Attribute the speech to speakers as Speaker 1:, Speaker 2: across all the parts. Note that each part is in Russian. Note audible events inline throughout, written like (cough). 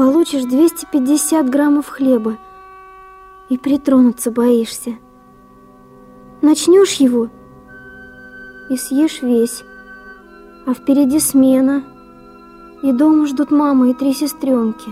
Speaker 1: получишь 250 граммов хлеба и притронуться боишься. Начнешь его и съешь весь, а впереди смена, и дома ждут мама и три сестренки.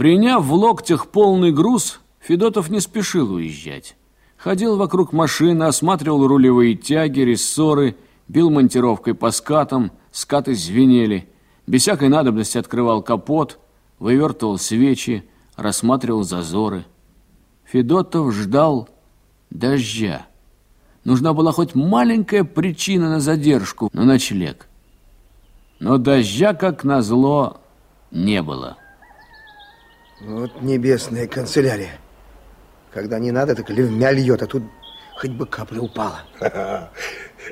Speaker 2: Приняв в локтях полный груз, Федотов не спешил уезжать. Ходил вокруг машины, осматривал рулевые тяги, рессоры, бил монтировкой по скатам, скаты звенели. Без всякой надобности открывал капот, вывертывал свечи, рассматривал зазоры. Федотов ждал дождя. Нужна была хоть маленькая причина на задержку, на ночлег. Но дождя, как назло, не было.
Speaker 3: Вот небесная канцелярия. Когда не надо, так ливмя льет, а тут хоть бы капля упала. (laughs)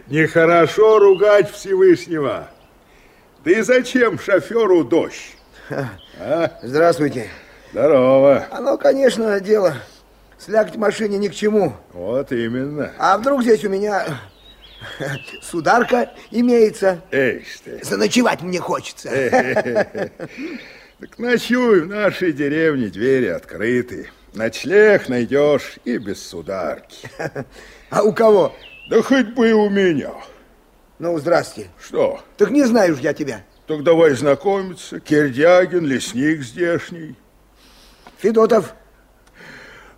Speaker 4: Нехорошо ругать Всевышнего. Да и зачем шоферу дождь?
Speaker 3: А? Здравствуйте.
Speaker 4: Здорово.
Speaker 3: Оно, конечно, дело. Слягать в машине ни к чему.
Speaker 4: Вот именно.
Speaker 3: А вдруг здесь у меня (laughs) сударка имеется?
Speaker 4: Эй, ты.
Speaker 3: Заночевать мне хочется. (laughs)
Speaker 4: Так ночуй, в нашей деревне двери открыты. Ночлег найдешь и без сударки. (laughs)
Speaker 3: А у кого?
Speaker 4: Да хоть бы и у меня.
Speaker 3: Ну, здрасте.
Speaker 4: Что?
Speaker 3: Так не знаю ж я тебя.
Speaker 4: Так давай знакомиться. Кирдягин, лесник здешний.
Speaker 3: Федотов.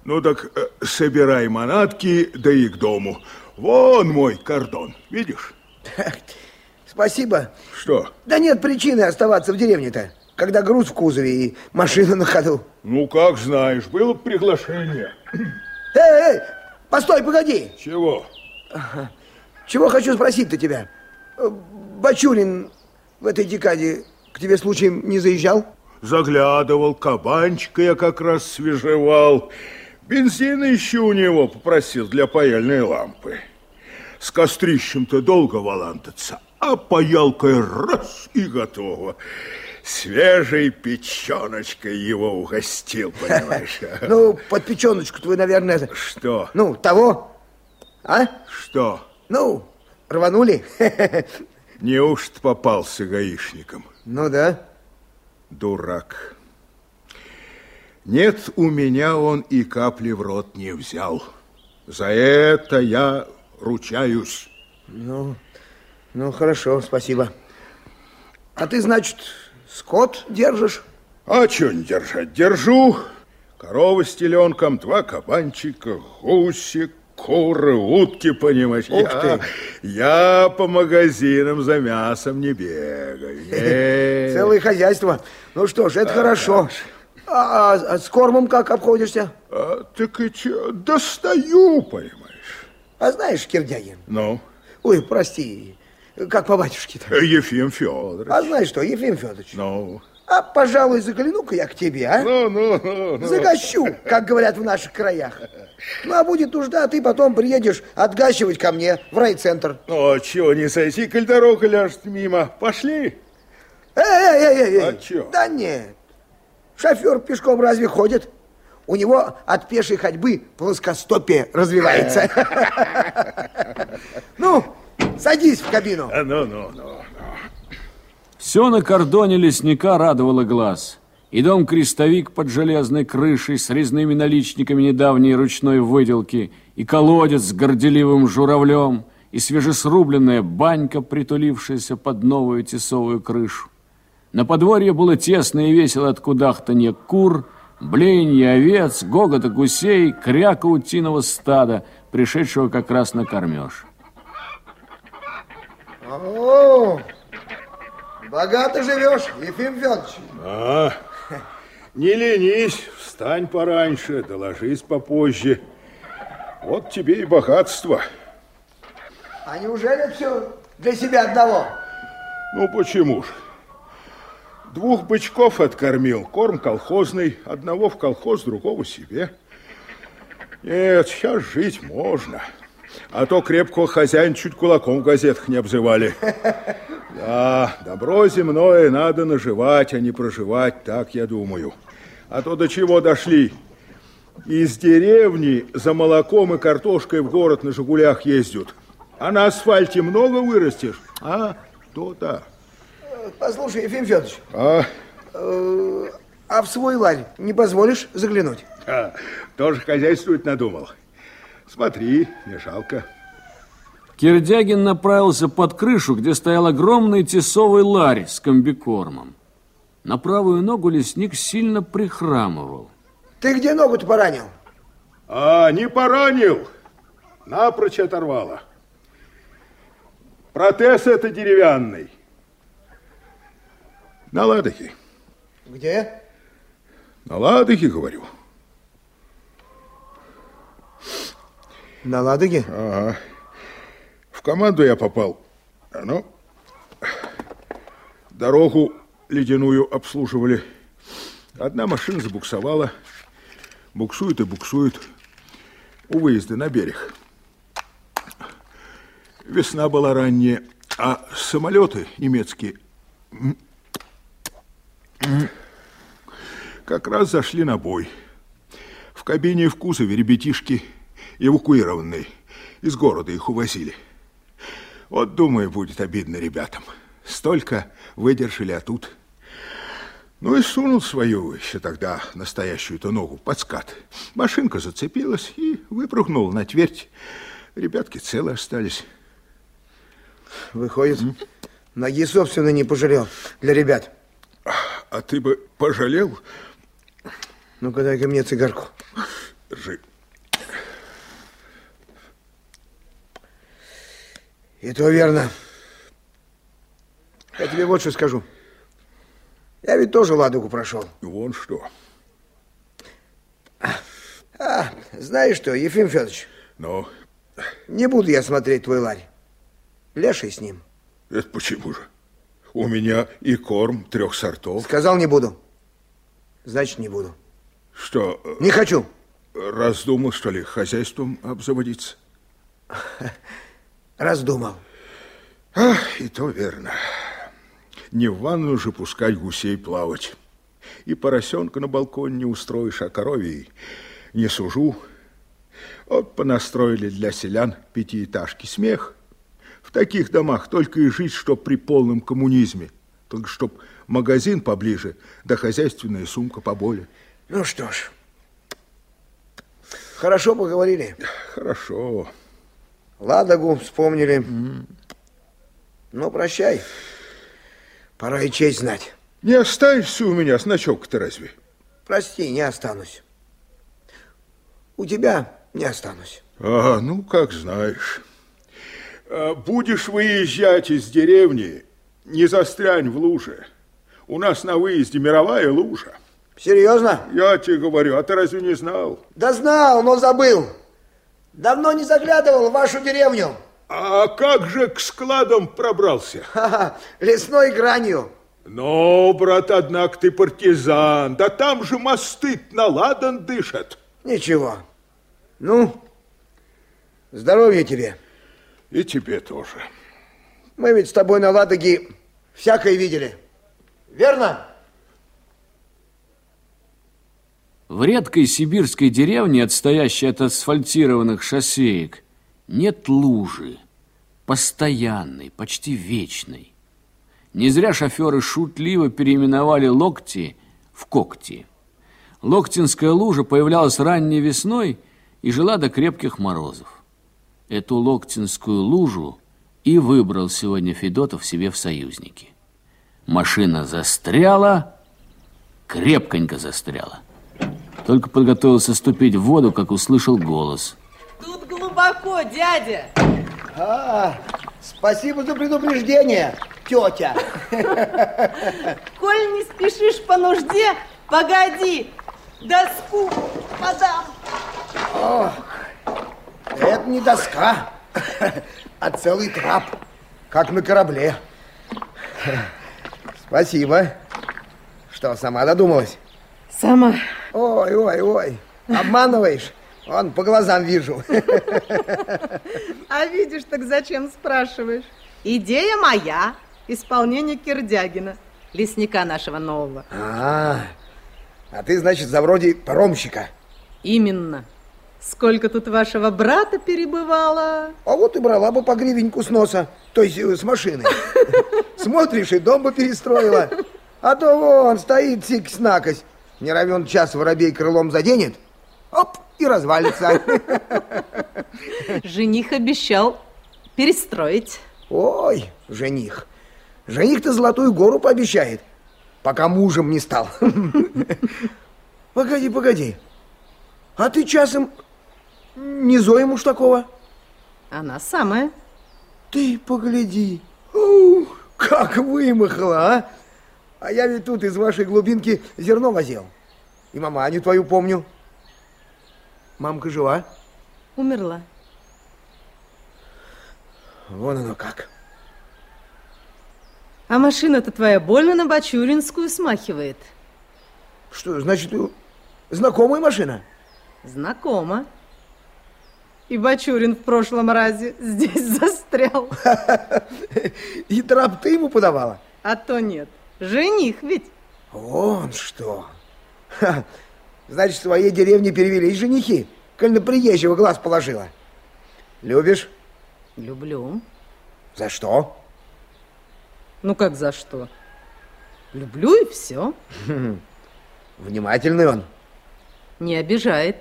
Speaker 4: Ну так э, собирай манатки, да и к дому. Вон мой кордон, видишь? (laughs)
Speaker 3: Спасибо.
Speaker 4: Что?
Speaker 3: Да нет причины оставаться в деревне-то когда груз в кузове и машина на ходу.
Speaker 4: Ну, как знаешь, было приглашение.
Speaker 3: Эй, эй, постой, погоди.
Speaker 4: Чего?
Speaker 3: Чего хочу спросить-то тебя? Бачурин в этой декаде к тебе случаем не заезжал?
Speaker 4: Заглядывал, кабанчика я как раз свежевал. Бензина еще у него попросил для паяльной лампы. С кострищем-то долго валантаться, а паялкой раз и готово свежей печеночкой его угостил, (laughs) понимаешь?
Speaker 3: Ну, под печеночку твою, наверное...
Speaker 4: Что?
Speaker 3: Ну, того. А?
Speaker 4: Что?
Speaker 3: Ну, рванули. (laughs)
Speaker 4: Неужто попался гаишником?
Speaker 3: Ну да.
Speaker 4: Дурак. Нет, у меня он и капли в рот не взял. За это я ручаюсь.
Speaker 3: Ну, ну хорошо, спасибо. А ты, значит, Скот держишь?
Speaker 4: А что не держать? Держу. Корова с теленком, два кабанчика, гусик, куры, утки, понимаешь?
Speaker 3: Ух я, ты!
Speaker 4: Я по магазинам за мясом не бегаю. (laughs) Нет.
Speaker 3: Целое хозяйство. Ну что ж, это а, хорошо. А, а с кормом как обходишься?
Speaker 4: А, так и че, достаю, понимаешь.
Speaker 3: А знаешь, Кирдягин?
Speaker 4: Ну?
Speaker 3: Ой, прости, как по батюшке-то?
Speaker 4: Ефим Федорович.
Speaker 3: А знаешь что, Ефим Федорович?
Speaker 4: Ну?
Speaker 3: А, пожалуй, загляну-ка я к тебе, а?
Speaker 4: Ну, ну, ну,
Speaker 3: ну. Загощу, как говорят в наших краях. Ну, а будет нужда, ты потом приедешь отгащивать ко мне в райцентр.
Speaker 4: Ну, чего не сойти, коль дорога ляжет мимо? Пошли.
Speaker 3: Эй, эй, эй, эй.
Speaker 4: А чё?
Speaker 3: Да нет. Шофер пешком разве ходит? У него от пешей ходьбы плоскостопие развивается. (laughs) Ну, Садись в кабину.
Speaker 4: А, ну, ну, ну, ну.
Speaker 2: Все на кордоне лесника радовало глаз. И дом-крестовик под железной крышей с резными наличниками недавней ручной выделки, и колодец с горделивым журавлем, и свежесрубленная банька, притулившаяся под новую тесовую крышу. На подворье было тесно и весело от кудахтанья кур, блеянья овец, гогота гусей, кряка утиного стада, пришедшего как раз на кормеж.
Speaker 3: О, богато живешь, Ефим Федорович.
Speaker 4: А, не ленись, встань пораньше, доложись попозже. Вот тебе и богатство.
Speaker 3: А неужели все для себя одного?
Speaker 4: Ну, почему ж? Двух бычков откормил, корм колхозный, одного в колхоз, другого себе. Нет, сейчас жить можно. А то крепкого хозяина чуть кулаком в газетах не обзывали. (laughs) Да, добро земное надо наживать, а не проживать, так я думаю. А то до чего дошли? Из деревни за молоком и картошкой в город на «Жигулях» ездят. А на асфальте много вырастешь, а? То-то.
Speaker 3: Послушай, Ефим Федорович,
Speaker 4: А,
Speaker 3: э, а в свой ларь не позволишь заглянуть?
Speaker 4: а, (laughs) тоже хозяйствовать надумал. Смотри, не жалко.
Speaker 2: Кирдягин направился под крышу, где стоял огромный тесовый ларь с комбикормом. На правую ногу лесник сильно прихрамывал.
Speaker 3: Ты где ногу-то поранил?
Speaker 4: А, не поранил. Напрочь оторвало. Протез это деревянный. На ладохе.
Speaker 3: Где?
Speaker 4: На ладохе, говорю.
Speaker 3: На Ладоге?
Speaker 4: Ага. В команду я попал. А Ну, дорогу ледяную обслуживали. Одна машина забуксовала. Буксует и буксует. У выезда на берег. Весна была ранняя, а самолеты немецкие как раз зашли на бой. В кабине и в кузове ребятишки эвакуированные. Из города их увозили. Вот, думаю, будет обидно ребятам. Столько выдержали, а тут... Ну и сунул свою еще тогда настоящую-то ногу под скат. Машинка зацепилась и выпрыгнула на твердь. Ребятки целы остались.
Speaker 3: Выходит, ноги собственно не пожалел для ребят.
Speaker 4: А ты бы пожалел?
Speaker 3: Ну-ка, дай-ка мне цигарку.
Speaker 4: Держи.
Speaker 3: И то верно. Я тебе вот что скажу. Я ведь тоже Ладогу прошел.
Speaker 4: Вон что.
Speaker 3: А, знаешь что, Ефим Федорович,
Speaker 4: Ну,
Speaker 3: не буду я смотреть твой ларь. Леший с ним.
Speaker 4: это почему же? У меня и корм трех сортов.
Speaker 3: Сказал, не буду. Значит, не буду.
Speaker 4: Что,
Speaker 3: Не хочу.
Speaker 4: раздумал, что ли, хозяйством обзаводиться? (laughs)
Speaker 3: Раздумал.
Speaker 4: Ах, и то верно. Не в ванную же пускать гусей плавать. И поросенка на балконе не устроишь, а коровьей не сужу. Вот понастроили для селян пятиэтажки. Смех. В таких домах только и жить, что при полном коммунизме. Только чтоб магазин поближе, да хозяйственная сумка поболее.
Speaker 3: Ну что ж, хорошо поговорили.
Speaker 4: Хорошо.
Speaker 3: Ладогу вспомнили. Ну, прощай. Пора и честь знать.
Speaker 4: Не останешься у меня значок-то разве?
Speaker 3: Прости, не останусь. У тебя не останусь.
Speaker 4: А, ну, как знаешь. А, Будешь выезжать из деревни, не застрянь в луже. У нас на выезде мировая лужа.
Speaker 3: Серьезно?
Speaker 4: Я тебе говорю, а ты разве не знал?
Speaker 3: Да знал, но забыл. Давно не заглядывал в вашу деревню.
Speaker 4: А как же к складам пробрался?
Speaker 3: Ха-ха, лесной гранью.
Speaker 4: Ну, брат, однако ты партизан. Да там же мосты наладан дышат.
Speaker 3: Ничего. Ну, здоровья тебе.
Speaker 4: И тебе тоже.
Speaker 3: Мы ведь с тобой на Ладоге всякое видели. Верно?
Speaker 2: В редкой сибирской деревне, отстоящей от асфальтированных шоссеек, нет лужи, постоянной, почти вечной. Не зря шоферы шутливо переименовали локти в когти. Локтинская лужа появлялась ранней весной и жила до крепких морозов. Эту локтинскую лужу и выбрал сегодня Федотов себе в союзники. Машина застряла, крепконько застряла. Только подготовился ступить в воду, как услышал голос.
Speaker 5: Тут глубоко, дядя.
Speaker 3: А, спасибо за предупреждение, тетя.
Speaker 5: Коль не спешишь по нужде, погоди, доску подам.
Speaker 3: Это не доска, а целый трап, как на корабле. Спасибо. Что, сама додумалась?
Speaker 5: Сама.
Speaker 3: Ой, ой, ой, обманываешь? Вон, по глазам вижу.
Speaker 5: А видишь, так зачем спрашиваешь? Идея моя, исполнение Кирдягина, лесника нашего нового.
Speaker 3: А, а ты, значит, за вроде паромщика.
Speaker 5: Именно. Сколько тут вашего брата перебывало?
Speaker 3: А вот и брала бы по гривеньку с носа, то есть э, с машины. (laughs) Смотришь, и дом бы перестроила. А то вон стоит сикс-накось. Не равен час воробей крылом заденет, оп, и развалится.
Speaker 5: Жених обещал перестроить.
Speaker 3: Ой, жених. Жених-то Золотую гору пообещает, пока мужем не стал. Погоди, погоди. А ты часом не Зоя Муштакова?
Speaker 5: Она самая.
Speaker 3: Ты погляди. Ух, как вымахала, а? А я ведь тут из вашей глубинки зерно возил. И маманю твою помню. Мамка жива?
Speaker 5: Умерла.
Speaker 3: Вон оно как.
Speaker 5: А машина-то твоя больно на Бачуринскую смахивает.
Speaker 3: Что, значит, знакомая машина?
Speaker 5: Знакомо. И Бачурин в прошлом разе (laughs) здесь застрял. (laughs)
Speaker 3: И трап ты ему подавала?
Speaker 5: А то нет. Жених ведь.
Speaker 3: Вон что. Ха, Значит, в своей деревне перевелись женихи, коль на приезжего глаз положила. Любишь?
Speaker 5: Люблю.
Speaker 3: За что?
Speaker 5: Ну как за что? Люблю и все. (laughs)
Speaker 3: Внимательный он.
Speaker 5: Не обижает.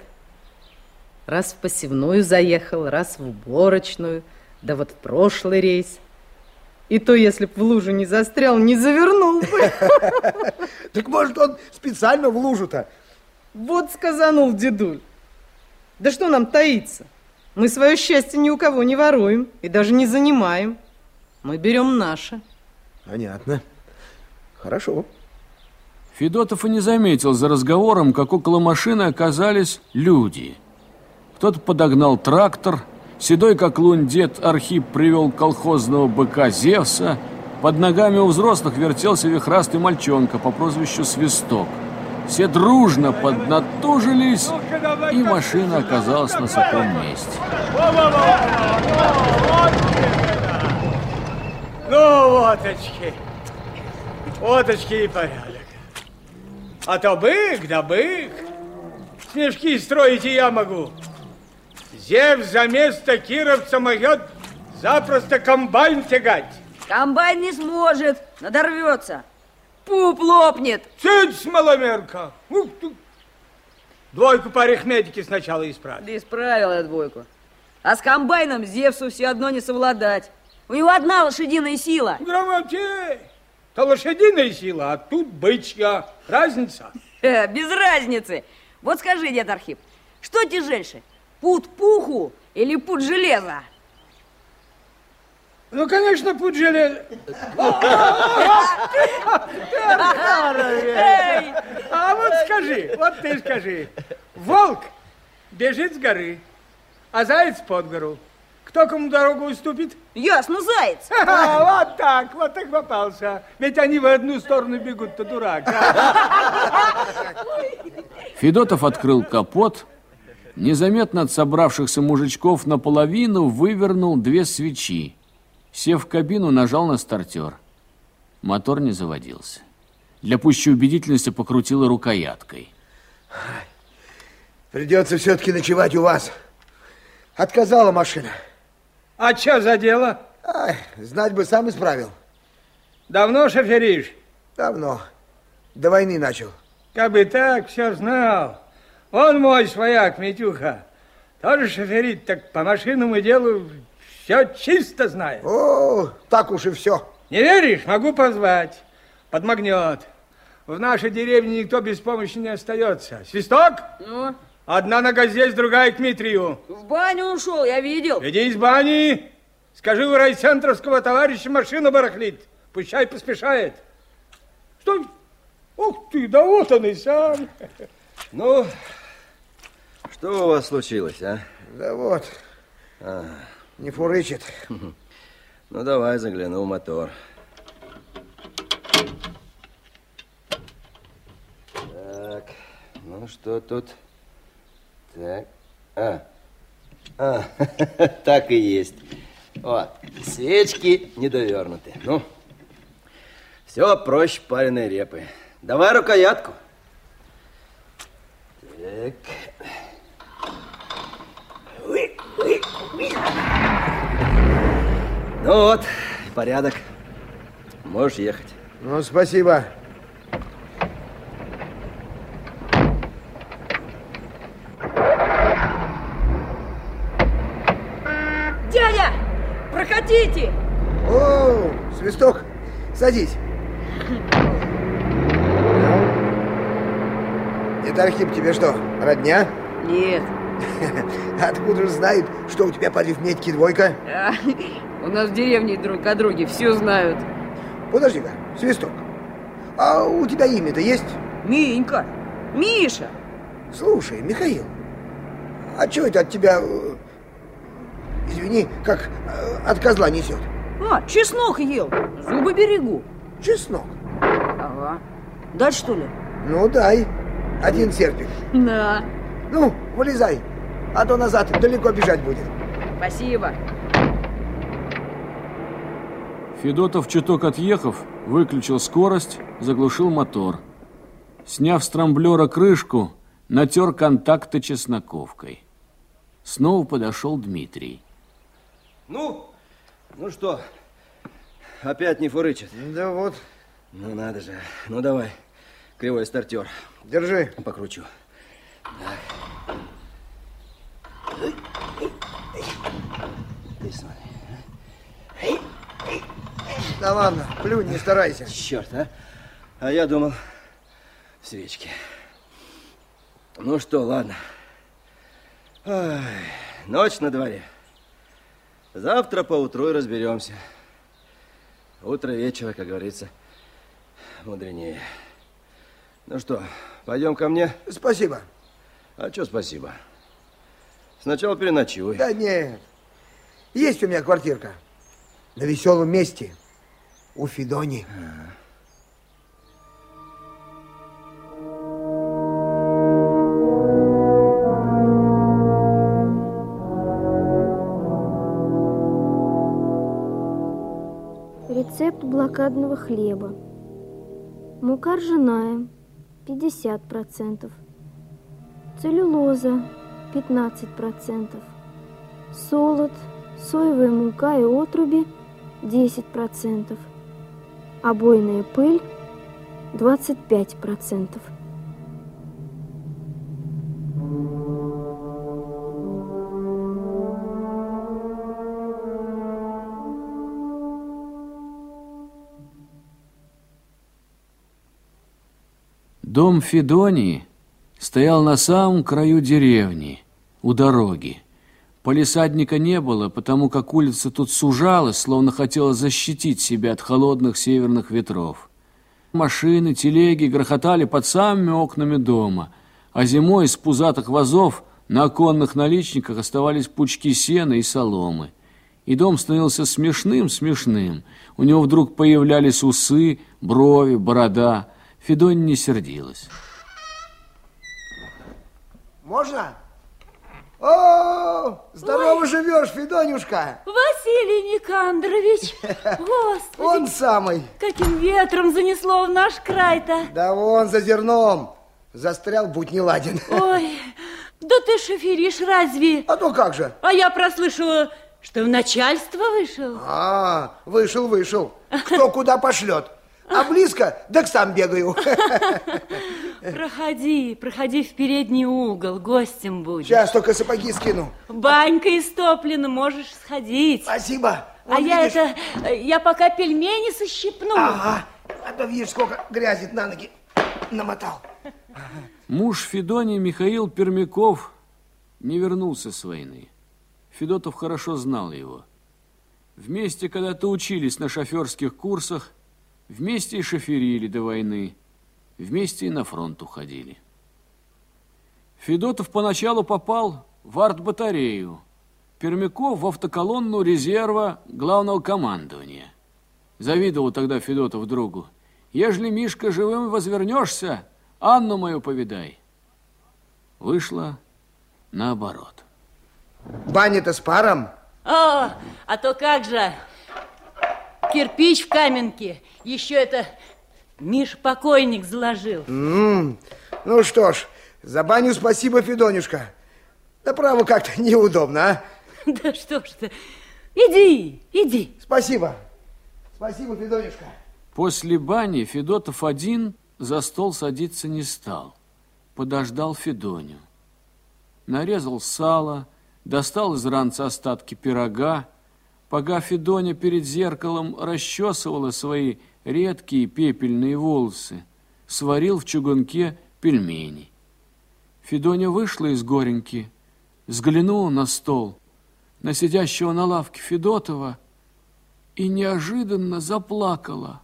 Speaker 5: Раз в посевную заехал, раз в уборочную, да вот в прошлый рейс. И то, если б в лужу не застрял, не завернул бы. (laughs)
Speaker 3: Так может он специально в лужу-то?
Speaker 5: Вот сказанул дедуль. Да что нам таиться? Мы свое счастье ни у кого не воруем и даже не занимаем. Мы берем наше.
Speaker 3: Понятно. Хорошо.
Speaker 2: Федотов и не заметил за разговором, как около машины оказались люди. Кто-то подогнал трактор, седой как лунь дед Архип привел колхозного быка Зевса, под ногами у взрослых вертелся вихрастый мальчонка по прозвищу Свисток. Все дружно поднатужились, и машина оказалась на сухом месте.
Speaker 6: Ну, водочки. Водочки и порядок. А то бык да бык. Снежки строить и я могу. Зев за место кировца могет запросто комбайн тягать.
Speaker 7: Комбайн не сможет, надорвется. Пуп лопнет.
Speaker 6: Цыц, маломерка. Ух ты. Двойку по арифметике сначала исправь.
Speaker 7: Да исправил я двойку. А с комбайном Зевсу все одно не совладать. У него одна лошадиная сила.
Speaker 6: Грамотей. То лошадиная сила, а тут бычья. Разница. (laughs)
Speaker 7: Без разницы. Вот скажи, дед Архип, что тяжельше, пут пуху или пут железа?
Speaker 6: Ну, конечно, путь желез...
Speaker 7: Эй,
Speaker 6: А вот скажи, вот ты скажи. Волк бежит с горы, а заяц под гору. Кто кому дорогу уступит?
Speaker 7: ясно, заяц. (laughs)
Speaker 6: Вот так, вот так попался. Ведь они в одну сторону бегут-то дурак.
Speaker 2: Федотов открыл капот, незаметно от собравшихся мужичков наполовину вывернул две свечи. Сев в кабину, нажал на стартер. Мотор не заводился. Для пущей убедительности покрутила рукояткой.
Speaker 3: Придется все-таки ночевать у вас. Отказала машина.
Speaker 6: А что за дело?
Speaker 3: Ай, знать бы, сам исправил.
Speaker 6: Давно шоферишь?
Speaker 3: Давно. До войны начал.
Speaker 6: Как бы так, все знал. Он мой свояк, Митюха. Тоже шоферит, так по машинному делу все чисто знает.
Speaker 3: О, так уж и все.
Speaker 6: Не веришь? Могу позвать. Подмагнет. В нашей деревне никто без помощи не остается. Свисток?
Speaker 7: Ну,
Speaker 6: Одна нога здесь, другая к Дмитрию.
Speaker 7: в баню ушел, я видел.
Speaker 6: Иди из бани. Скажи у райцентровского товарища машина барахлит. Пущай поспешает. Стой. Ух ты, да вот он и сам.
Speaker 8: Ну, что у вас случилось, а?
Speaker 3: Да вот. Не фурычит. (laughs)
Speaker 8: Ну, давай загляну в мотор. Так, ну что тут? Так, а, а, (laughs) так и есть. О, свечки недовернуты. Ну, все проще пареной репы. Давай рукоятку. Так. Ну вот, порядок. Можешь ехать.
Speaker 3: Ну, спасибо.
Speaker 7: Дядя, проходите.
Speaker 3: О, свисток, садись. Это Архип тебе что, родня?
Speaker 7: Нет, (laughs)
Speaker 3: Откуда же знает, что у тебя по арифметике двойка?
Speaker 7: а, у нас в деревне друг о друге все знают.
Speaker 3: Подожди-ка, свисток. А у тебя имя-то есть?
Speaker 7: Минька, Миша,
Speaker 3: Слушай, Михаил, а что это от тебя, э, извини, как э, от козла несет?
Speaker 7: а, чеснок ел, зубы берегу.
Speaker 3: Чеснок.
Speaker 7: Ага, дать что ли?
Speaker 3: Ну, дай. Один серпик.
Speaker 7: Да,
Speaker 3: Ну, вылезай, а то назад далеко бежать будет.
Speaker 7: спасибо.
Speaker 2: Федотов, чуток отъехав, выключил скорость, заглушил мотор. Сняв с трамблера крышку, натер контакты чесноковкой. Снова подошел Дмитрий.
Speaker 8: Ну, ну что, опять не фурычит?
Speaker 3: Да вот,
Speaker 8: Ну надо же. Ну давай, кривой стартер.
Speaker 3: Держи.
Speaker 8: Покручу. Так. Ты смотри.
Speaker 3: Да ладно, плюнь, не старайся.
Speaker 8: Черт, а? А я думал, свечки. Ну что, ладно. Ай, ночь на дворе. Завтра поутру и разберемся. Утро вечера, как говорится, мудренее. Ну что, пойдем ко мне?
Speaker 3: Спасибо.
Speaker 8: А что спасибо? Сначала переночуй.
Speaker 3: Да нет, есть у меня квартирка. На веселом месте. У Федони.
Speaker 1: Рецепт блокадного хлеба. Мука ржаная 50%. Целлюлоза 15%. Солод, соевая мука и отруби 10%. Обойная пыль 25%.
Speaker 2: Дом Федонии стоял на самом краю деревни, у дороги. Полисадника не было, потому как улица тут сужалась, словно хотела защитить себя от холодных северных ветров. Машины, телеги грохотали под самыми окнами дома, а зимой из пузатых вазов на оконных наличниках оставались пучки сена и соломы. И дом становился смешным-смешным. У него вдруг появлялись усы, брови, борода. Федоня не сердилась.
Speaker 3: Можно? О, здорово живешь, Федонюшка.
Speaker 9: Василий Никандрович, (laughs) господи,
Speaker 3: Он самый.
Speaker 9: каким ветром занесло в наш край-то.
Speaker 3: Да вон за зерном. Застрял, будь не ладен.
Speaker 9: Ой, да ты шоферишь разве?
Speaker 3: А то как же?
Speaker 9: А я прослышала, что в начальство вышел.
Speaker 3: А, вышел, вышел. Кто куда пошлет. А близко, так сам бегаю.
Speaker 9: Проходи, проходи в передний угол, гостем будешь.
Speaker 3: Сейчас только сапоги скину.
Speaker 9: Банька истоплена, можешь сходить.
Speaker 3: Спасибо.
Speaker 9: А
Speaker 3: Вот
Speaker 9: я
Speaker 3: видишь?
Speaker 9: это, я пока пельмени сощипну.
Speaker 3: Ага. А то видишь, сколько грязи на ноги намотал.
Speaker 2: Муж Федони Михаил Пермяков не вернулся с войны. Федотов хорошо знал его. Вместе когда-то учились на шоферских курсах, вместе и шоферили до войны, вместе и на фронт уходили. Федотов поначалу попал в артбатарею, Пермяков в автоколонну резерва главного командования. Завидовал тогда Федотов другу. Ежели, Мишка, живым возвернешься, Анну мою повидай. Вышло наоборот.
Speaker 3: Баня-то с паром.
Speaker 9: О, а то как же, кирпич в каменке, еще это Миш покойник заложил.
Speaker 3: М, Ну что ж, за баню спасибо, Федонюшка. Да право как-то неудобно, а? (laughs)
Speaker 9: Да что ж ты, Иди, иди.
Speaker 3: Спасибо. Спасибо, Федонюшка.
Speaker 2: После бани Федотов один за стол садиться не стал. Подождал Федоню. Нарезал сало, достал из ранца остатки пирога. Пока Федоня перед зеркалом расчесывала свои редкие пепельные волосы, сварил в чугунке пельмени. Федоня вышла из гореньки, взглянула на стол, на сидящего на лавке Федотова и неожиданно заплакала.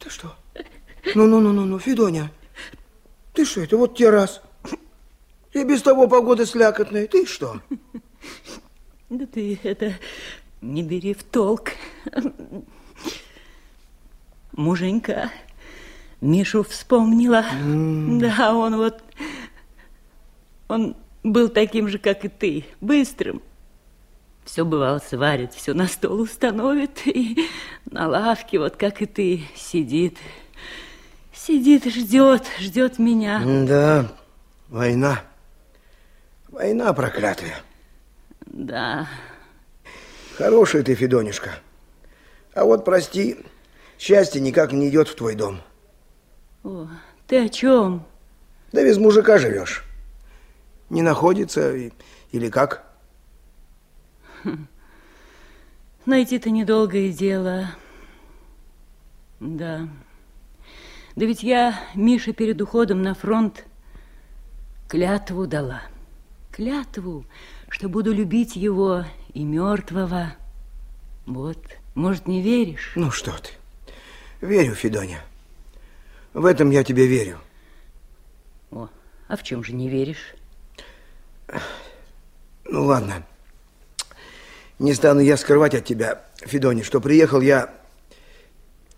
Speaker 3: Ты что? Ну-ну-ну-ну, Федоня, ты что, это вот те раз? И без того погода слякотная, ты что?
Speaker 9: Да ты это не бери в толк. Муженька, Мишу вспомнила. Mm. Да, он вот... Он был таким же, как и ты, быстрым. Все бывало сварит, все на стол установит, и на лавке, вот как и ты, сидит. Сидит ждет, ждет меня.
Speaker 3: Да, война. Война проклятая.
Speaker 9: Да.
Speaker 3: Хорошая ты, Федонишка. А вот, прости, счастье никак не идет в твой дом.
Speaker 9: О, ты о чем?
Speaker 3: Да без мужика живешь. Не находится или как?
Speaker 9: Хм. Найти-то недолгое дело. Да. Да ведь я Мише перед уходом на фронт клятву дала. Клятву, что буду любить его и мертвого. Вот, может, не веришь?
Speaker 3: Ну что ты. Верю, Федоня. В этом я тебе верю.
Speaker 9: О, а в чем же не веришь?
Speaker 3: Ну, ладно. Не стану я скрывать от тебя, Федоня, что приехал я...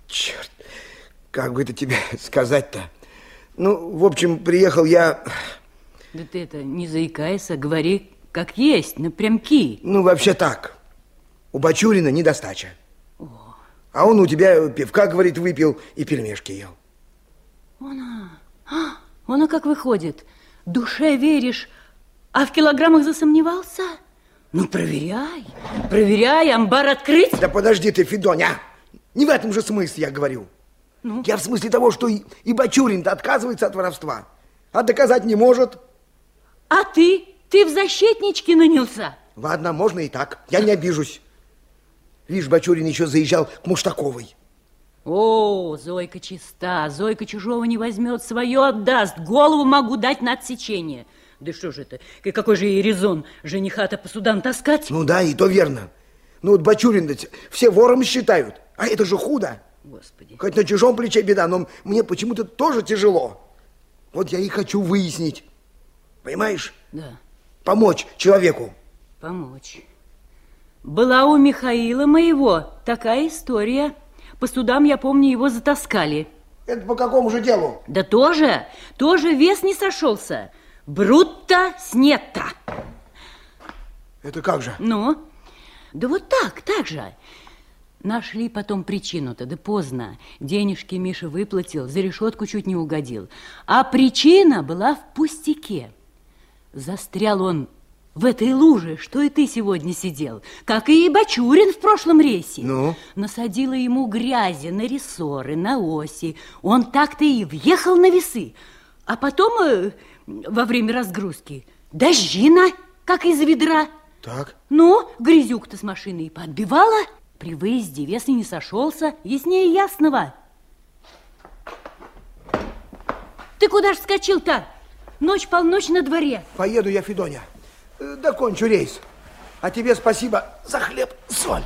Speaker 3: Черт, как бы это тебе (laughs) сказать-то? Ну, в общем, приехал я...
Speaker 9: Да ты это не заикайся, говори как есть, напрямки.
Speaker 3: Ну, вообще так. У Бачурина недостача. О. А он у тебя пивка, говорит, выпил и пельмешки ел.
Speaker 9: Она, а, она как выходит, душе веришь, а в килограммах засомневался? Ну, проверяй, проверяй, амбар открыть.
Speaker 3: Да подожди ты, Федоня, не в этом же смысле я говорю. Ну? Я в смысле того, что и, и Бачурин-то отказывается от воровства, а доказать не может.
Speaker 9: А ты? Ты в защитничке нанялся?
Speaker 3: Ладно, можно и так, я не обижусь. Видишь, Бачурин еще заезжал к Муштаковой.
Speaker 9: О, Зойка чиста, Зойка чужого не возьмет, свое отдаст, голову могу дать на отсечение. Да что же это, какой же ей резон жениха-то по судам таскать?
Speaker 3: Ну да, и то верно. Ну вот Бачурин все вором считают, а это же худо.
Speaker 9: Господи.
Speaker 3: Хоть на чужом плече беда, но мне почему-то тоже тяжело. Вот я и хочу выяснить. Понимаешь?
Speaker 9: Да.
Speaker 3: Помочь человеку.
Speaker 9: Помочь. Была у Михаила моего такая история. По судам, я помню, его затаскали.
Speaker 3: Это по какому же делу?
Speaker 9: Да тоже, тоже вес не сошелся. Брутто с нетто.
Speaker 3: Это как же?
Speaker 9: Ну, да вот так, так же. Нашли потом причину-то, да поздно. Денежки Миша выплатил, за решетку чуть не угодил. А причина была в пустяке. Застрял он в этой луже, что и ты сегодня сидел, как и Бачурин в прошлом рейсе.
Speaker 3: Ну?
Speaker 9: Насадила ему грязи на рессоры, на оси. Он так-то и въехал на весы. А потом, э, во время разгрузки, дождина, как из ведра.
Speaker 3: Так?
Speaker 9: Ну, грязюк-то с машины и подбивала. При выезде вес и не сошелся, яснее ясного. Ты куда ж вскочил-то? Ночь полночь на дворе.
Speaker 3: Поеду я, Федоня. Э, докончу рейс. А тебе спасибо за хлеб, соль.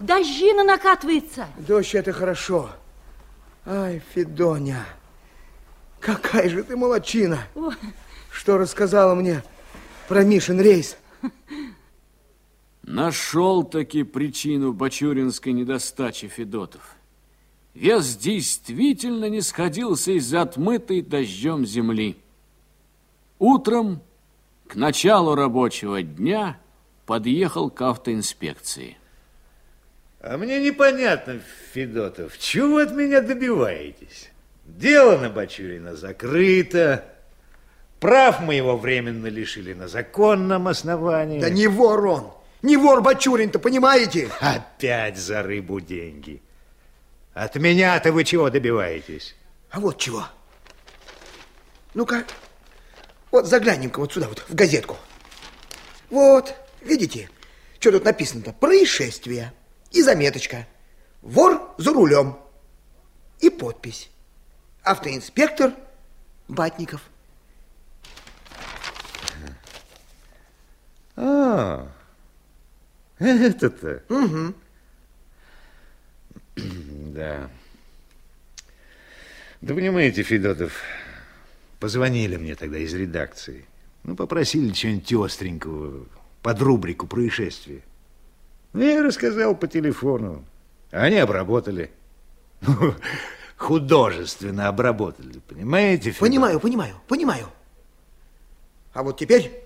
Speaker 9: Дождина накатывается.
Speaker 3: Дождь это хорошо. Ай, Федоня, какая же ты молочина. О. Что рассказала мне про Мишин рейс?
Speaker 2: Нашел-таки причину бачуринской недостачи Федотов. Вес действительно не сходился из-за отмытой дождем земли. Утром, к началу рабочего дня, подъехал к автоинспекции.
Speaker 10: А мне непонятно, Федотов, чего вы от меня добиваетесь? Дело на Бачурина закрыто. Прав мы его временно лишили на законном основании.
Speaker 3: Да не вор он. Не вор Бачурин-то, понимаете?
Speaker 10: Опять за рыбу деньги. От меня-то вы чего добиваетесь?
Speaker 3: А вот чего. Ну-ка, вот заглянем-ка вот сюда, вот в газетку. Вот, видите, что тут написано-то? Происшествие. И заметочка. Вор за рулем. И подпись. Автоинспектор Батников.
Speaker 10: А, это-то.
Speaker 3: Угу.
Speaker 10: Да. Да понимаете, Федотов, позвонили мне тогда из редакции. Ну, попросили чего-нибудь остренького под рубрику происшествия. Ну, я рассказал по телефону. Они обработали. (laughs) Ну, художественно обработали, понимаете? Федотов?
Speaker 3: Понимаю, понимаю, понимаю. А вот теперь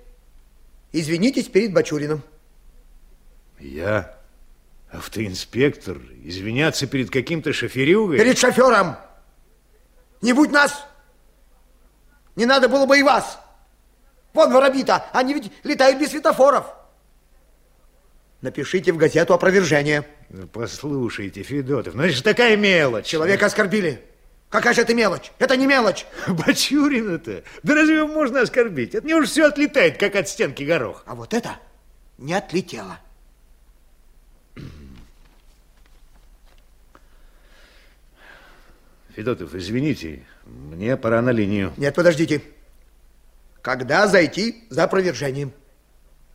Speaker 3: извинитесь перед Бачуриным.
Speaker 10: Я, автоинспектор, извиняться перед каким-то шоферюгой?
Speaker 3: Перед шофером! Не будь нас, не надо было бы и вас. Вон воробьи-то, они ведь летают без светофоров. Напишите в газету опровержение.
Speaker 10: Ну, послушайте, Федотов, ну это же такая мелочь.
Speaker 3: Человека оскорбили. Какая же это мелочь? Это не мелочь. (laughs)
Speaker 10: Бачурина-то? Да разве его можно оскорбить? От него же все отлетает, как от стенки горох.
Speaker 3: А вот это не отлетело.
Speaker 10: Федотов, извините, мне пора на линию.
Speaker 3: Нет, подождите. Когда зайти за опровержением?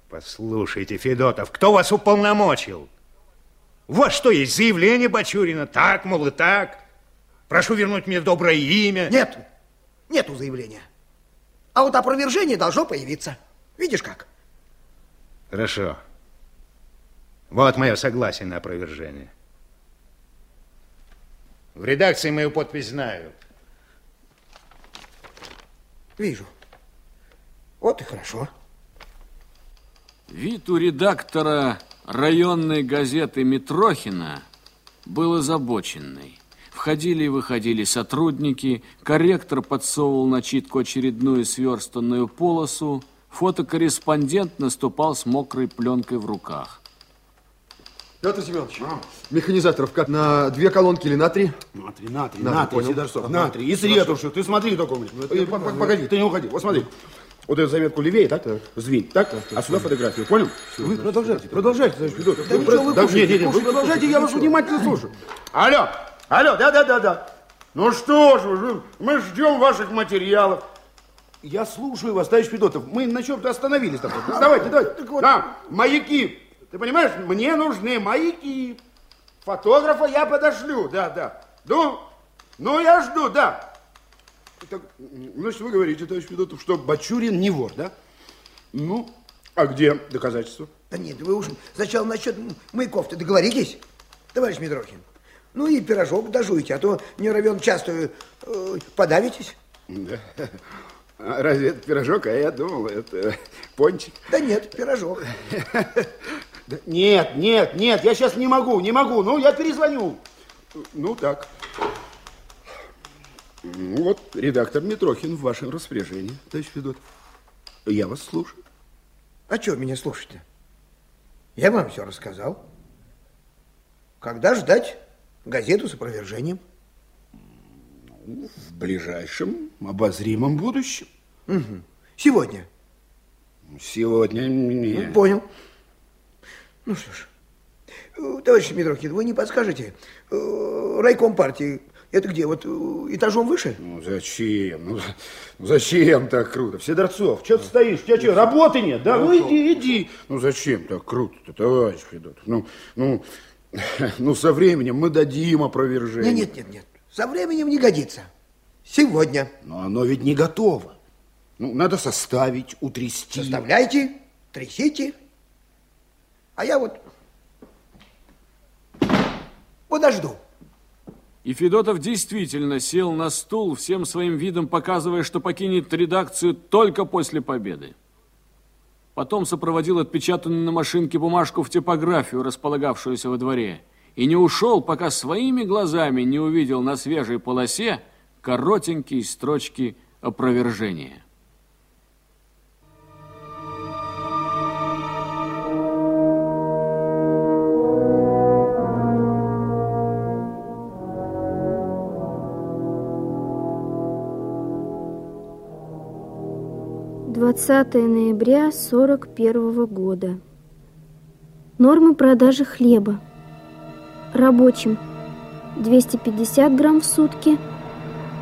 Speaker 10: Послушайте, Федотов, кто вас уполномочил? У вас что, есть заявление Бачурина? Так, мол, и так. Прошу вернуть мне доброе имя.
Speaker 3: Нет, нету заявления. А вот опровержение должно появиться. Видишь как?
Speaker 10: Хорошо. Вот мое согласие на опровержение. В редакции мою подпись знают.
Speaker 3: Вижу. Вот и хорошо.
Speaker 2: Вид у редактора районной газеты Митрохина был озабоченный. Входили и выходили сотрудники, корректор подсовывал начитку очередную сверстанную полосу, фотокорреспондент наступал с мокрой пленкой в руках.
Speaker 11: Петр Семенович, а? механизаторов как, на две колонки или на три?
Speaker 12: На три, на три,
Speaker 11: на,
Speaker 12: на три. Сидорцов, на три. И среду, что ты смотри только у меня.
Speaker 11: я
Speaker 12: Э, Погоди, ты не уходи, вот смотри. Вот эту заметку левее, так? Сдвинь, так? А сюда фотографию, понял? Вы продолжайте, продолжайте, товарищ Федотов.
Speaker 11: Да
Speaker 12: Вы про-
Speaker 11: вы
Speaker 12: да,
Speaker 11: кушайте,
Speaker 12: нет, нет, нет, вы продолжайте, я вас внимательно слушаю. Алло, алло, да-да-да-да. Ну что ж вы, мы ждем ваших материалов. Я слушаю вас, товарищ Федотов. Мы на чем-то остановились. там. Давайте, давайте. Да, маяки. Ты понимаешь, мне нужны маяки. Фотографа я подошлю, да, да. Ну, ну я жду, да.
Speaker 11: Так, значит, вы говорите, товарищ Федотов, что Бачурин не вор, да? Ну, а где доказательства?
Speaker 3: Да нет, вы уж сначала насчет маяков-то договоритесь, товарищ Митрохин. Ну и пирожок дожуйте, а то не равен часто э, подавитесь.
Speaker 11: Да. Разве это пирожок? А я думал, это пончик.
Speaker 3: Да нет, пирожок. (laughs)
Speaker 12: Да Нет, нет, нет, я сейчас не могу, не могу. Ну, я перезвоню.
Speaker 11: Ну, так. Ну, вот редактор Митрохин в вашем распоряжении, товарищ Федотов. Я вас слушаю.
Speaker 3: А что меня слушать-то? Я вам все рассказал. Когда ждать газету с опровержением?
Speaker 11: В ближайшем обозримом будущем.
Speaker 3: Мгм. Сегодня.
Speaker 11: Сегодня не.
Speaker 3: Ну, понял. Ну что ж, товарищ Митрохин, вы не подскажете, э, райком партии, это где, вот э, этажом выше?
Speaker 11: Ну, зачем? Ну, зачем так круто? Федорцов, что ты стоишь? У тебя что, работы нет? Да, ну иди, иди. Ну, зачем так круто-то, товарищ Федотов? Ну, ну, (laughs) ну, со временем мы дадим опровержение.
Speaker 3: Нет, нет, нет, нет, со временем не годится. Сегодня.
Speaker 11: Но оно ведь не готово. Ну, надо составить, утрясти.
Speaker 3: Составляйте, трясите. А я вот подожду.
Speaker 2: И Федотов действительно сел на стул, всем своим видом показывая, что покинет редакцию только после победы. Потом сопроводил отпечатанную на машинке бумажку в типографию, располагавшуюся во дворе, и не ушел, пока своими глазами не увидел на свежей полосе коротенькие строчки опровержения.
Speaker 1: 20 ноября 41 года. Нормы продажи хлеба. Рабочим 250 грамм в сутки,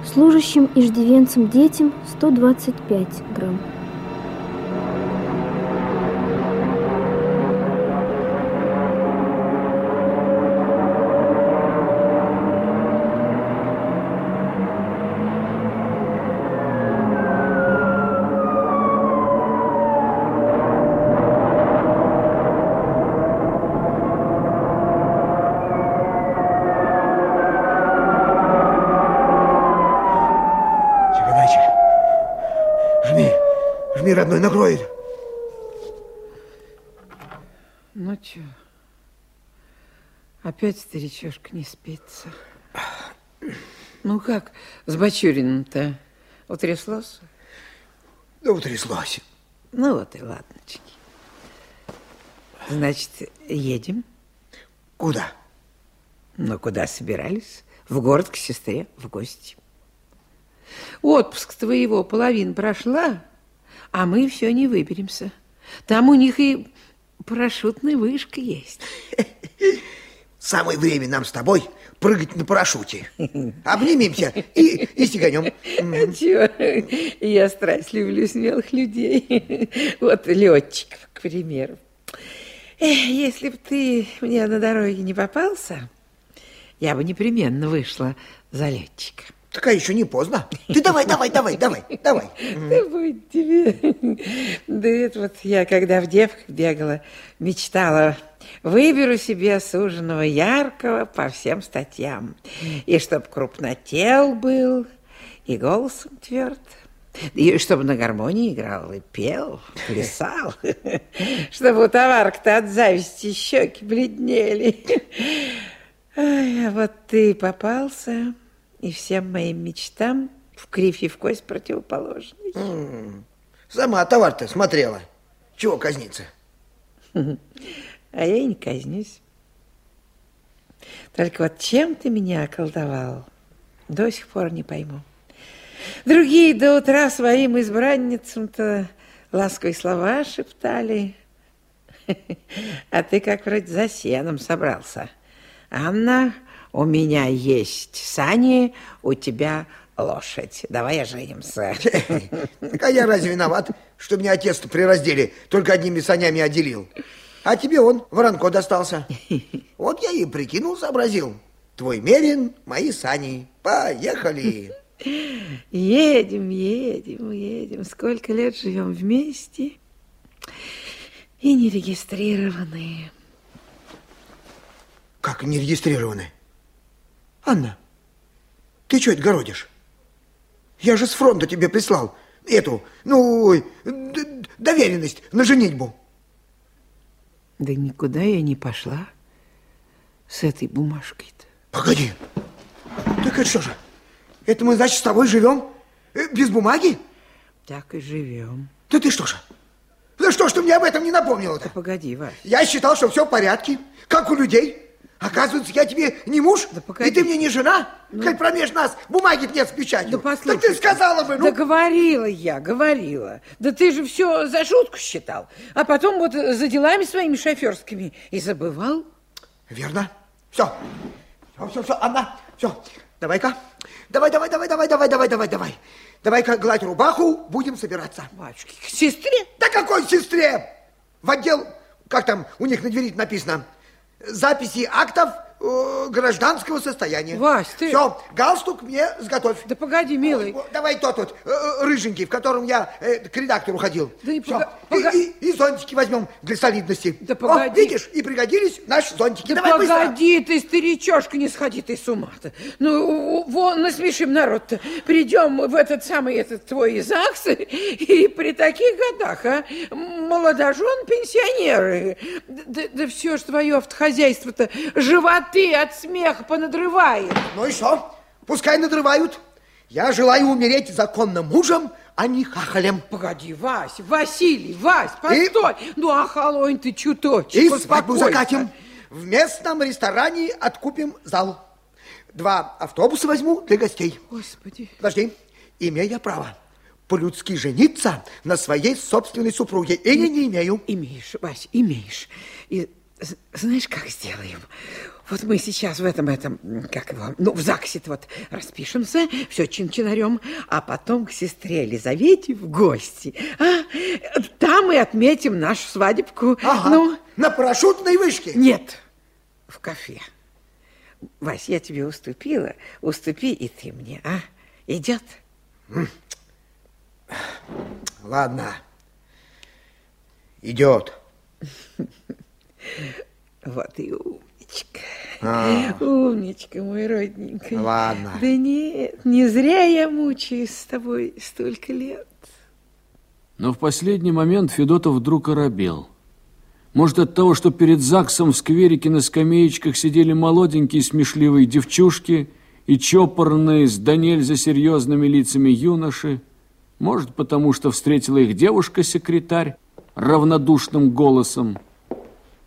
Speaker 1: служащим иждивенцам детям 125 грамм.
Speaker 13: Опять старичушка не спится. Ну как с Бачуриным-то? Утряслось?
Speaker 3: Да утряслось.
Speaker 13: Ну вот и ладночки. Значит, едем?
Speaker 3: Куда?
Speaker 13: Ну, куда собирались? В город к сестре, в гости. Отпуск твоего половина прошла, а мы все не выберемся. Там у них и парашютная вышка есть. (laughs)
Speaker 3: Самое время нам с тобой прыгать на парашюте. Обнимемся и, и стеганем.
Speaker 13: Чего? Я страсть люблю смелых людей. Вот летчиков, к примеру. Если бы ты мне на дороге не попался, я бы непременно вышла за летчика.
Speaker 3: Так а еще не поздно. Ты давай, давай, давай, давай, давай.
Speaker 13: Да будет тебе. Да это вот я, когда в девках бегала, мечтала, выберу себе суженого яркого по всем статьям. И чтоб крупнотел был, и голосом тверд. И чтобы на гармонии играл и пел, плясал. Чтобы у товарка-то от зависти щеки бледнели. Ай, а вот ты попался, и всем моим мечтам в кривь и в кость противоположный.
Speaker 3: М, Сама товар-то смотрела. Чего казниться? (laughs)
Speaker 13: А я и не казнюсь. Только вот чем ты меня околдовал, до сих пор не пойму. Другие до утра своим избранницам-то ласковые слова шептали. (laughs) А ты как вроде за сеном собрался. Анна, у меня есть сани, у тебя лошадь. Давай оженимся.
Speaker 3: Так а я разве виноват, что меня отец при разделе только одними санями отделил? А тебе он, воронко, достался. Вот я и прикинул, сообразил. Твой мерин, мои сани. Поехали.
Speaker 13: Едем, едем, едем. Сколько лет живем вместе и не регистрированные.
Speaker 3: Как не регистрированы? Анна, ты что это городишь? Я же с фронта тебе прислал эту, ну, доверенность на женитьбу.
Speaker 13: Да никуда я не пошла с этой бумажкой-то.
Speaker 3: Погоди. Так это что же? Это мы, значит, с тобой живем э, без бумаги?
Speaker 13: Так и живем.
Speaker 3: Да ты что же? Да что ж ты мне об этом не напомнила-то?
Speaker 13: Погоди, Вась.
Speaker 3: Я считал, что все в порядке, как у людей. Оказывается, я тебе не муж, и ты мне не жена. Хоть промеж нас бумаги нет печатью.
Speaker 13: Да послушай.
Speaker 3: Так ты сказала бы, ну...
Speaker 13: Да говорила я, говорила. Да ты же все за шутку считал. А потом вот за делами своими шоферскими и забывал.
Speaker 3: Верно. Все. Все, все, все, Анна, все. Давай-ка. Давай, давай, давай, давай, давай, давай, давай, давай. Давай-ка гладь рубаху, будем собираться.
Speaker 13: Мальчики, к сестре?
Speaker 3: Да какой сестре? В отдел, как там у них на двери написано, записи актов э, гражданского состояния.
Speaker 13: Вась, ты-
Speaker 3: Все, галстук мне сготовь.
Speaker 13: Да погоди, милый.
Speaker 3: Давай тот вот, э, э, рыженький, в котором я э, к редактору ходил.
Speaker 13: Да
Speaker 3: Всё.
Speaker 13: пога-
Speaker 3: И- И, и зонтики возьмем для солидности.
Speaker 13: Да
Speaker 3: О,
Speaker 13: погоди.
Speaker 3: видишь, и пригодились наши зонтики.
Speaker 13: Да
Speaker 3: Давай быстро.
Speaker 13: погоди ты, старичошка, не сходи ты с ума-то. Ну, вон, насмешим народ-то. Придем в этот самый, этот твой ЗАГС, и при таких годах, а, молодожен, пенсионеры. Да, да все ж твое автохозяйство-то животы от смеха понадрывает.
Speaker 3: Ну и что? Пускай надрывают. Я желаю умереть законным мужем, а не хахалем.
Speaker 13: Погоди, Вась, Василий, Вась, постой. Ну, охолонь ты чуточек,
Speaker 3: И свадьбу закатим. В местном ресторане откупим зал. Два автобуса возьму для гостей.
Speaker 13: Господи.
Speaker 3: Подожди, имею я право. по-людски жениться на своей собственной супруге. И я не имею.
Speaker 13: Имеешь, Вась, имеешь. И знаешь, как сделаем? Вот мы сейчас в этом, этом, как его, ну, в ЗАГСе вот распишемся, все чин-чинарем, а потом к сестре Елизавете в гости. А? Там и отметим нашу свадебку.
Speaker 3: Ага,
Speaker 13: Ну,
Speaker 3: на парашютной вышке.
Speaker 13: нет, в кафе. Вась, я тебе уступила, уступи и ты мне, а? Идет?
Speaker 3: Ладно. Идет. (laughs)
Speaker 13: Вот и умничка.
Speaker 3: А.
Speaker 13: Умничка мой родненький.
Speaker 3: Ладно.
Speaker 13: Да нет, не зря я мучаюсь с тобой столько лет.
Speaker 2: Но в последний момент Федотов вдруг оробел. Может, от того, что перед ЗАГСом в скверике на скамеечках сидели молоденькие смешливые девчушки и чопорные с да нельзя серьезными лицами юноши. Может, потому что встретила их девушка-секретарь равнодушным голосом.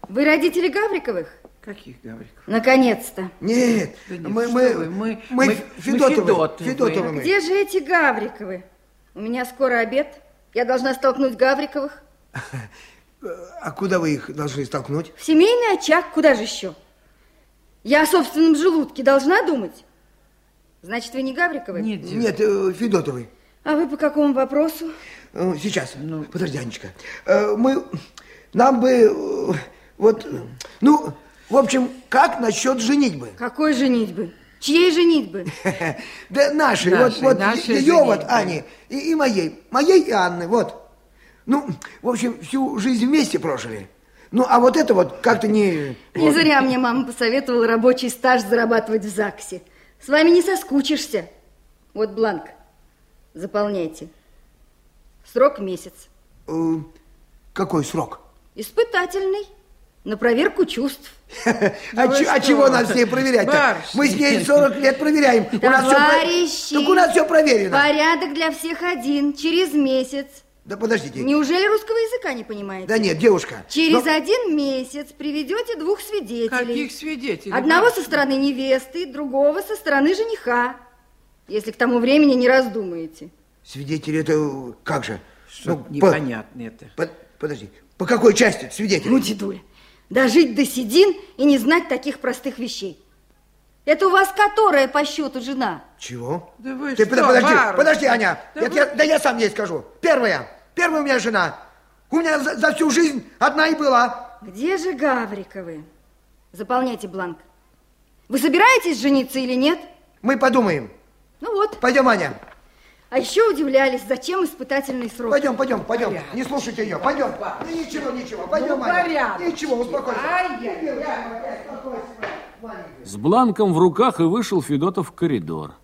Speaker 1: Вы родители Гавриковых?
Speaker 13: Каких Гавриков?
Speaker 1: Наконец-то.
Speaker 3: Нет,
Speaker 13: Да нет,
Speaker 3: мы, мы,
Speaker 13: вы, мы-
Speaker 3: мы,
Speaker 13: мы-
Speaker 3: Федотовы,
Speaker 13: Федотовы.
Speaker 3: Федотовы мы.
Speaker 1: Где же эти Гавриковы? У меня скоро обед. Я должна столкнуть Гавриковых.
Speaker 3: А куда вы их должны столкнуть?
Speaker 1: В семейный очаг, куда же еще? Я о собственном желудке должна думать? Значит, вы не Гавриковы?
Speaker 13: Нет,
Speaker 3: Нет, э, Федотовы.
Speaker 1: А вы по какому вопросу?
Speaker 3: Э, Сейчас, подожди, Анечка. Э, Мы, нам бы, вот, ну, в общем, как насчет женитьбы?
Speaker 1: Какой женитьбы? Чьей женитьбы? (laughs)
Speaker 3: Да нашей, вот, вот, ее вот. Ани, и, и моей, моей и Анны, вот. Ну, в общем, всю жизнь вместе прожили. Ну, а вот это вот как-то не...
Speaker 1: Не зря мне мама посоветовала рабочий стаж зарабатывать в ЗАГСе. С вами не соскучишься. Вот бланк. Заполняйте. Срок месяц.
Speaker 3: Э, Какой срок?
Speaker 1: Испытательный. На проверку чувств.
Speaker 3: А,
Speaker 13: вы
Speaker 3: че- а чего нам с ней проверять-то?
Speaker 13: Барышня.
Speaker 3: Мы с ней 40 лет проверяем. У нас
Speaker 1: Товарищи!
Speaker 3: Так у нас все проверено.
Speaker 1: Порядок для всех один. Через месяц.
Speaker 3: Да подождите.
Speaker 1: Неужели русского языка не понимаете?
Speaker 3: Да нет, девушка.
Speaker 1: Через
Speaker 3: но-
Speaker 1: один месяц приведете двух свидетелей.
Speaker 13: Каких свидетелей?
Speaker 1: Одного со стороны невесты, другого со стороны жениха. Если к тому времени не раздумаете.
Speaker 3: Свидетель это э, как же?
Speaker 13: Что
Speaker 3: по-
Speaker 13: непонятно это.
Speaker 3: по- подожди, по какой части свидетель?
Speaker 1: Ну, дедуля, дожить до седин и не знать таких простых вещей. Это у вас которая по счету жена?
Speaker 3: Чего?
Speaker 13: Да вы
Speaker 3: Ты
Speaker 13: что,
Speaker 3: под- подожди,
Speaker 13: барышня?
Speaker 3: подожди, Аня.
Speaker 13: Да
Speaker 3: Это
Speaker 13: вы-
Speaker 3: я, да я сам ей скажу. Первая. Первая у меня жена. У меня за, за всю жизнь одна и была.
Speaker 1: Где же Гавриковы? Заполняйте бланк. Вы собираетесь жениться или нет?
Speaker 3: Мы подумаем.
Speaker 1: Ну вот.
Speaker 3: Пойдем, Аня.
Speaker 1: А еще удивлялись, зачем испытательный срок.
Speaker 3: Пойдем, пойдем, пойдем. Не слушайте ее. Пойдем. Ну, ничего, ничего. Пойдем,
Speaker 13: Ну,
Speaker 3: Аня. Ничего, успокойся.
Speaker 2: С бланком в руках и вышел Федотов в коридор.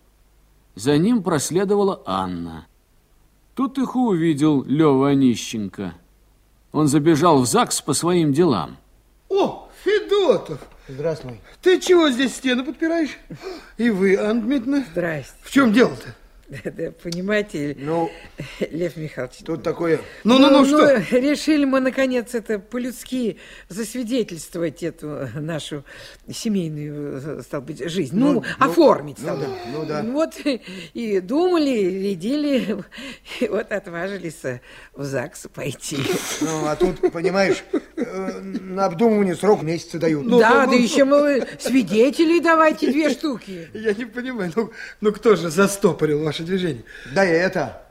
Speaker 2: За ним проследовала Анна. Тут их увидел Лёва Онищенко. Он забежал в ЗАГС по своим делам.
Speaker 11: О, Федотов,
Speaker 3: Здравствуй.
Speaker 11: ты чего здесь стены подпираешь? И вы, Анна Дмитриевна?
Speaker 13: Здрасте.
Speaker 11: В чем дело-то? (laughs)
Speaker 13: Да, да, понимаете,
Speaker 3: Ну,
Speaker 13: Лев Михайлович,
Speaker 3: тут такое...
Speaker 11: Ну-ну-ну, что?
Speaker 13: решили мы, наконец, это по-людски засвидетельствовать эту нашу семейную, стал быть, жизнь. Ну,
Speaker 3: Ну, ну,
Speaker 13: оформить,
Speaker 3: ну
Speaker 13: стал
Speaker 3: да,
Speaker 13: быть.
Speaker 3: ну да.
Speaker 13: Вот и, и думали, рядили, и вот отважились в ЗАГС пойти.
Speaker 3: Ну, а тут, понимаешь, на обдумывание срок месяца дают.
Speaker 13: да, да еще мы свидетелей давайте две штуки.
Speaker 11: Я не понимаю, ну, ну кто же застопорил ваше движение?
Speaker 3: Да и это.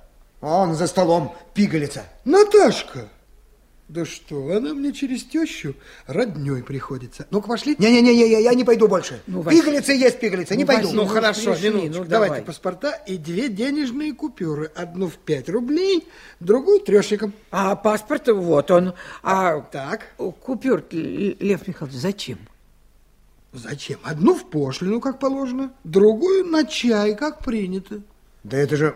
Speaker 3: Он за столом пигалица.
Speaker 11: Наташка. Да что, она мне через тещу родней приходится. Ну-ка, пошли.
Speaker 3: Не-не-не, я, я не пойду больше.
Speaker 13: Ну, Вась-
Speaker 3: пигалица есть пигалица, не
Speaker 13: Ну,
Speaker 3: пойду.
Speaker 13: Вась,
Speaker 11: Ну,
Speaker 13: Ну,
Speaker 11: хорошо,
Speaker 13: пришли,
Speaker 11: минуточку.
Speaker 13: ну,
Speaker 11: Давайте
Speaker 13: давай.
Speaker 11: паспорта и две денежные купюры. Одну в пять рублей, другую трешником.
Speaker 13: А паспорт, вот он. А
Speaker 11: Так,
Speaker 13: купюр, Лев Михайлович, зачем?
Speaker 11: зачем? Одну в пошлину, как положено, другую на чай, как принято.
Speaker 3: Да это же...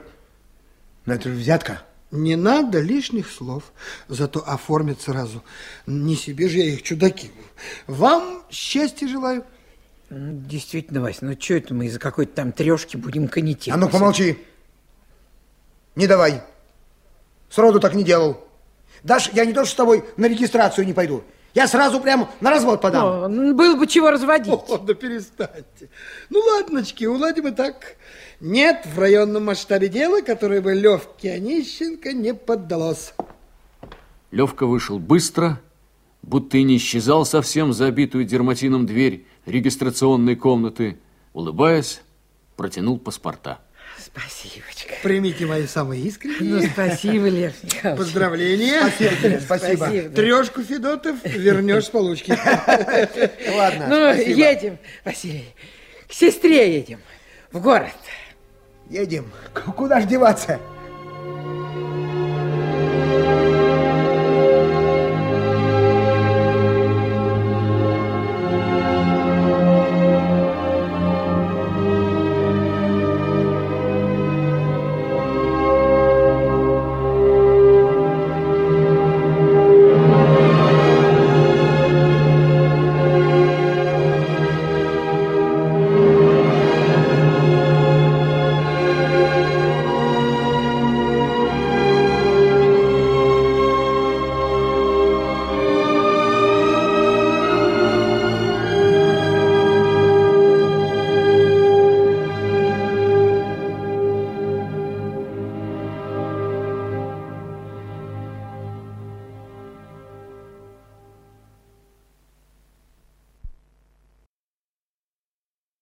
Speaker 3: Ну, это же взятка.
Speaker 11: Не надо лишних слов, зато оформят сразу. Не себе же я их чудаки. Вам счастья желаю.
Speaker 13: Действительно, Вась, ну что это мы из-за какой-то там трешки будем конетить?
Speaker 3: А ну, помолчи. Не давай. Сроду так не делал. Даш, я не то, что с тобой на регистрацию не пойду. Я сразу прям на развод подам.
Speaker 13: О, было бы чего разводить.
Speaker 11: О, да перестаньте. Ну, ладночки, уладим и так. Нет в районном масштабе дела, которое бы Левке Онищенко не поддалось.
Speaker 2: Левка вышел быстро, будто и не исчезал совсем за обитую дерматином дверь регистрационной комнаты. Улыбаясь, протянул паспорта.
Speaker 13: Спасибочка.
Speaker 11: Примите мои самые искренние.
Speaker 13: Ну, спасибо, Лев Михайлович.
Speaker 11: Поздравления.
Speaker 3: Спасибо, спасибо.
Speaker 13: Спасибо.
Speaker 11: Трешку, Федотов, вернешь с получки. (laughs)
Speaker 3: Ладно,
Speaker 13: Ну,
Speaker 3: спасибо.
Speaker 13: едем, Василий. К сестре едем. В город.
Speaker 3: Едем. Куда ж деваться?